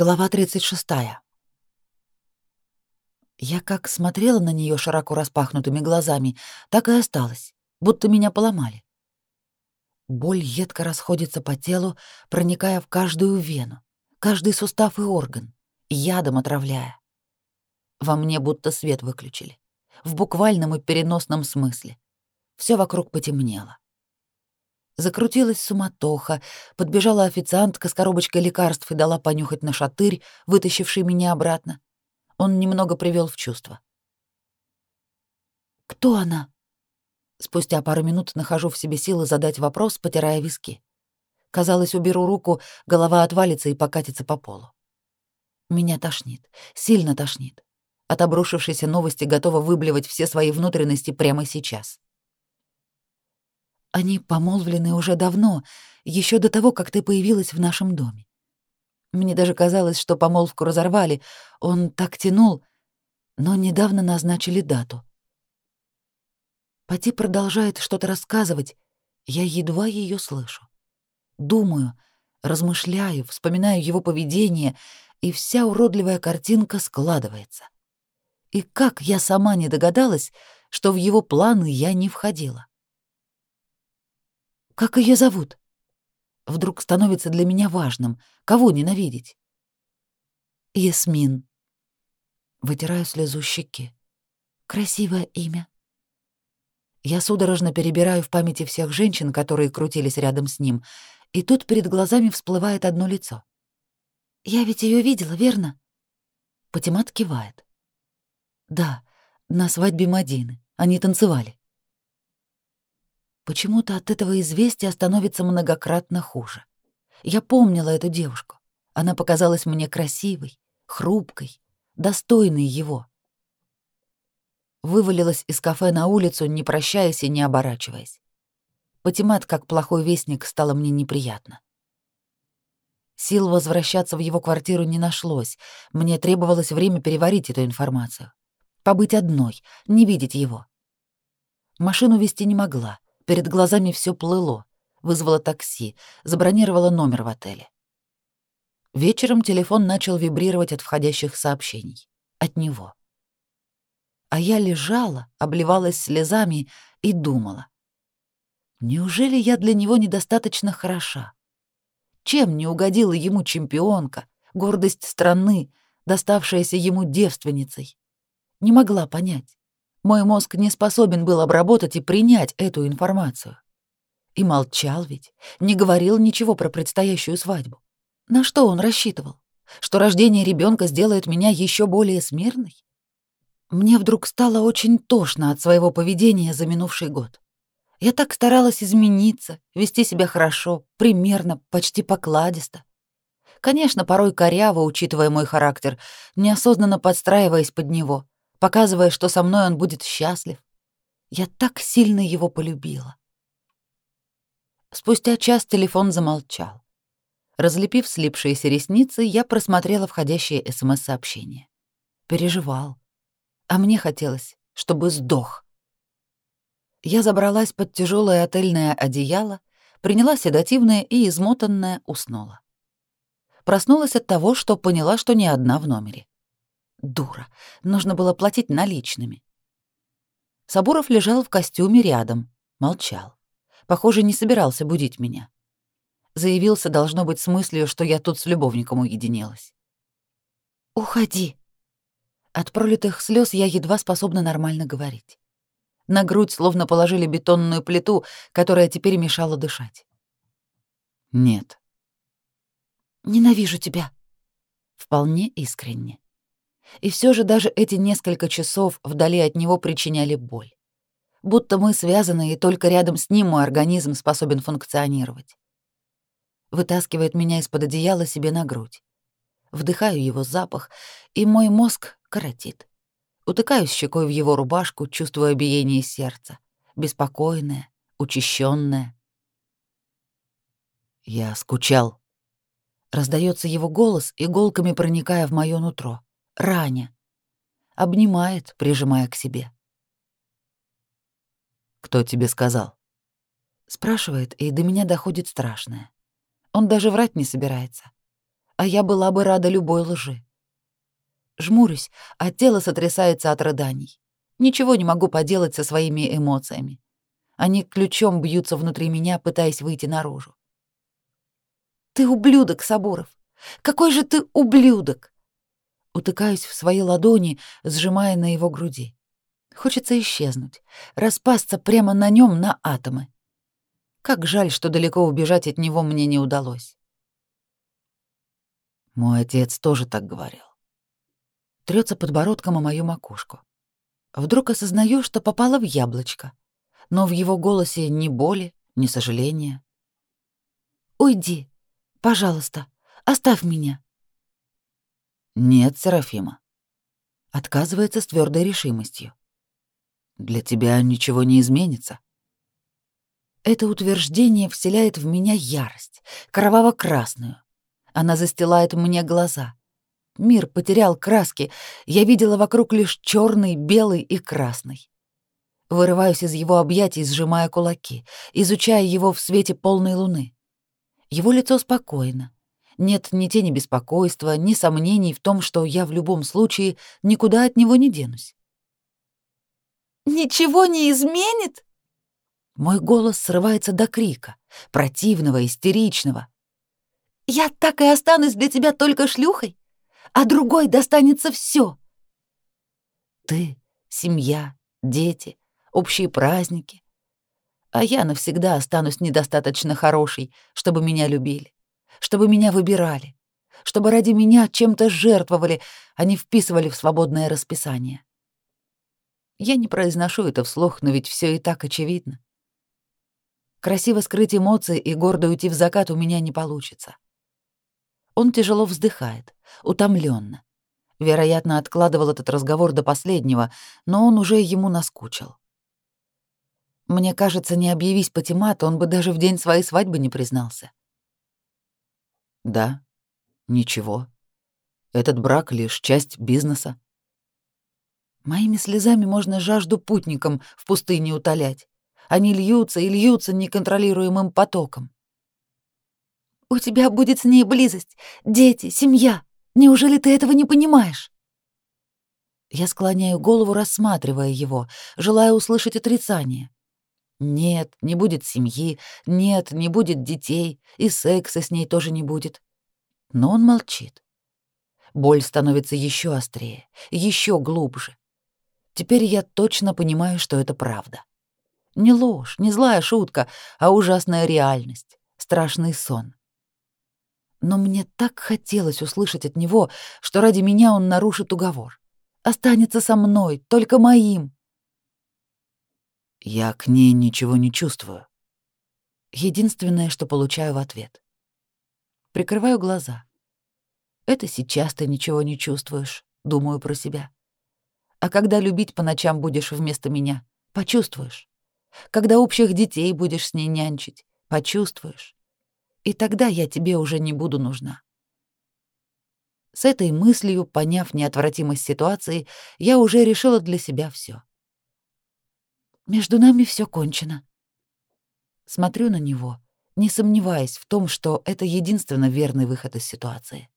Глава 36. Я как смотрела на нее широко распахнутыми глазами, так и осталась, будто меня поломали. Боль едко расходится по телу, проникая в каждую вену, каждый сустав и орган, ядом отравляя. Во мне будто свет выключили, в буквальном и переносном смысле. Все вокруг потемнело. Закрутилась суматоха, подбежала официантка с коробочкой лекарств и дала понюхать на шатырь, вытащивший меня обратно. Он немного привел в чувство. «Кто она?» Спустя пару минут нахожу в себе силы задать вопрос, потирая виски. Казалось, уберу руку, голова отвалится и покатится по полу. Меня тошнит, сильно тошнит. От обрушившейся новости готова выблевать все свои внутренности прямо сейчас. Они помолвлены уже давно, еще до того, как ты появилась в нашем доме. Мне даже казалось, что помолвку разорвали, он так тянул, но недавно назначили дату. Пати продолжает что-то рассказывать, я едва ее слышу. Думаю, размышляю, вспоминаю его поведение, и вся уродливая картинка складывается. И как я сама не догадалась, что в его планы я не входила. Как ее зовут? Вдруг становится для меня важным, кого ненавидеть. Ясмин. Вытираю слезу щеки. Красивое имя. Я судорожно перебираю в памяти всех женщин, которые крутились рядом с ним, и тут перед глазами всплывает одно лицо. «Я ведь ее видела, верно?» Патимат кивает. «Да, на свадьбе Мадины. Они танцевали». Почему-то от этого известия становится многократно хуже. Я помнила эту девушку. Она показалась мне красивой, хрупкой, достойной его. Вывалилась из кафе на улицу, не прощаясь и не оборачиваясь. Патимат, как плохой вестник, стало мне неприятно. Сил возвращаться в его квартиру не нашлось. Мне требовалось время переварить эту информацию. Побыть одной, не видеть его. Машину вести не могла. Перед глазами все плыло. Вызвала такси, забронировала номер в отеле. Вечером телефон начал вибрировать от входящих сообщений. От него. А я лежала, обливалась слезами и думала. Неужели я для него недостаточно хороша? Чем не угодила ему чемпионка, гордость страны, доставшаяся ему девственницей? Не могла понять. Мой мозг не способен был обработать и принять эту информацию. И молчал ведь, не говорил ничего про предстоящую свадьбу. На что он рассчитывал? Что рождение ребенка сделает меня еще более смирной? Мне вдруг стало очень тошно от своего поведения за минувший год. Я так старалась измениться, вести себя хорошо, примерно, почти покладисто. Конечно, порой коряво, учитывая мой характер, неосознанно подстраиваясь под него — показывая, что со мной он будет счастлив. Я так сильно его полюбила. Спустя час телефон замолчал. Разлепив слипшиеся ресницы, я просмотрела входящее СМС-сообщение. Переживал. А мне хотелось, чтобы сдох. Я забралась под тяжелое отельное одеяло, приняла седативное и измотанное уснула. Проснулась от того, что поняла, что не одна в номере. Дура. Нужно было платить наличными. Сабуров лежал в костюме рядом, молчал. Похоже, не собирался будить меня. Заявился, должно быть, с мыслью, что я тут с любовником уединилась. «Уходи!» От пролитых слез я едва способна нормально говорить. На грудь словно положили бетонную плиту, которая теперь мешала дышать. «Нет». «Ненавижу тебя». Вполне искренне. И все же даже эти несколько часов вдали от него причиняли боль. Будто мы связаны, и только рядом с ним мой организм способен функционировать. Вытаскивает меня из-под одеяла себе на грудь. Вдыхаю его запах, и мой мозг коротит. Утыкаюсь щекой в его рубашку, чувствуя биение сердца, беспокойное, учащенное. Я скучал. Раздается его голос, иголками проникая в мое нутро. Раня. Обнимает, прижимая к себе. «Кто тебе сказал?» Спрашивает, и до меня доходит страшное. Он даже врать не собирается. а я была бы рада любой лжи. Жмурюсь, а тело сотрясается от рыданий. Ничего не могу поделать со своими эмоциями. Они ключом бьются внутри меня, пытаясь выйти наружу. «Ты ублюдок, Сабуров! Какой же ты ублюдок!» Утыкаюсь в свои ладони, сжимая на его груди. Хочется исчезнуть, распасться прямо на нем на атомы. Как жаль, что далеко убежать от него мне не удалось. Мой отец тоже так говорил. Трется подбородком о мою макушку. Вдруг осознаю, что попала в яблочко, но в его голосе ни боли, ни сожаления. «Уйди, пожалуйста, оставь меня». «Нет, Серафима». Отказывается с твердой решимостью. Для тебя ничего не изменится. Это утверждение вселяет в меня ярость, кроваво-красную. Она застилает мне глаза. Мир потерял краски, я видела вокруг лишь черный, белый и красный. Вырываюсь из его объятий, сжимая кулаки, изучая его в свете полной луны. Его лицо спокойно. Нет ни тени беспокойства, ни сомнений в том, что я в любом случае никуда от него не денусь. Ничего не изменит? Мой голос срывается до крика, противного, истеричного. Я так и останусь для тебя только шлюхой, а другой достанется все. Ты, семья, дети, общие праздники. А я навсегда останусь недостаточно хорошей, чтобы меня любили, чтобы меня выбирали, чтобы ради меня чем-то жертвовали, а не вписывали в свободное расписание. Я не произношу это вслух, но ведь все и так очевидно. Красиво скрыть эмоции и гордо уйти в закат у меня не получится. Он тяжело вздыхает, утомленно. Вероятно, откладывал этот разговор до последнего, но он уже ему наскучил. Мне кажется, не объявись Патимат, он бы даже в день своей свадьбы не признался. Да, ничего. Этот брак — лишь часть бизнеса. Моими слезами можно жажду путникам в пустыне утолять. Они льются и льются неконтролируемым потоком. «У тебя будет с ней близость, дети, семья. Неужели ты этого не понимаешь?» Я склоняю голову, рассматривая его, желая услышать отрицание. Нет, не будет семьи, нет, не будет детей, и секса с ней тоже не будет. Но он молчит. Боль становится еще острее, еще глубже. Теперь я точно понимаю, что это правда. Не ложь, не злая шутка, а ужасная реальность, страшный сон. Но мне так хотелось услышать от него, что ради меня он нарушит уговор. Останется со мной, только моим. Я к ней ничего не чувствую. Единственное, что получаю в ответ. Прикрываю глаза. Это сейчас ты ничего не чувствуешь, думаю про себя. А когда любить по ночам будешь вместо меня, почувствуешь. Когда общих детей будешь с ней нянчить, почувствуешь. И тогда я тебе уже не буду нужна. С этой мыслью, поняв неотвратимость ситуации, я уже решила для себя все. Между нами все кончено. Смотрю на него, не сомневаясь в том, что это единственно верный выход из ситуации.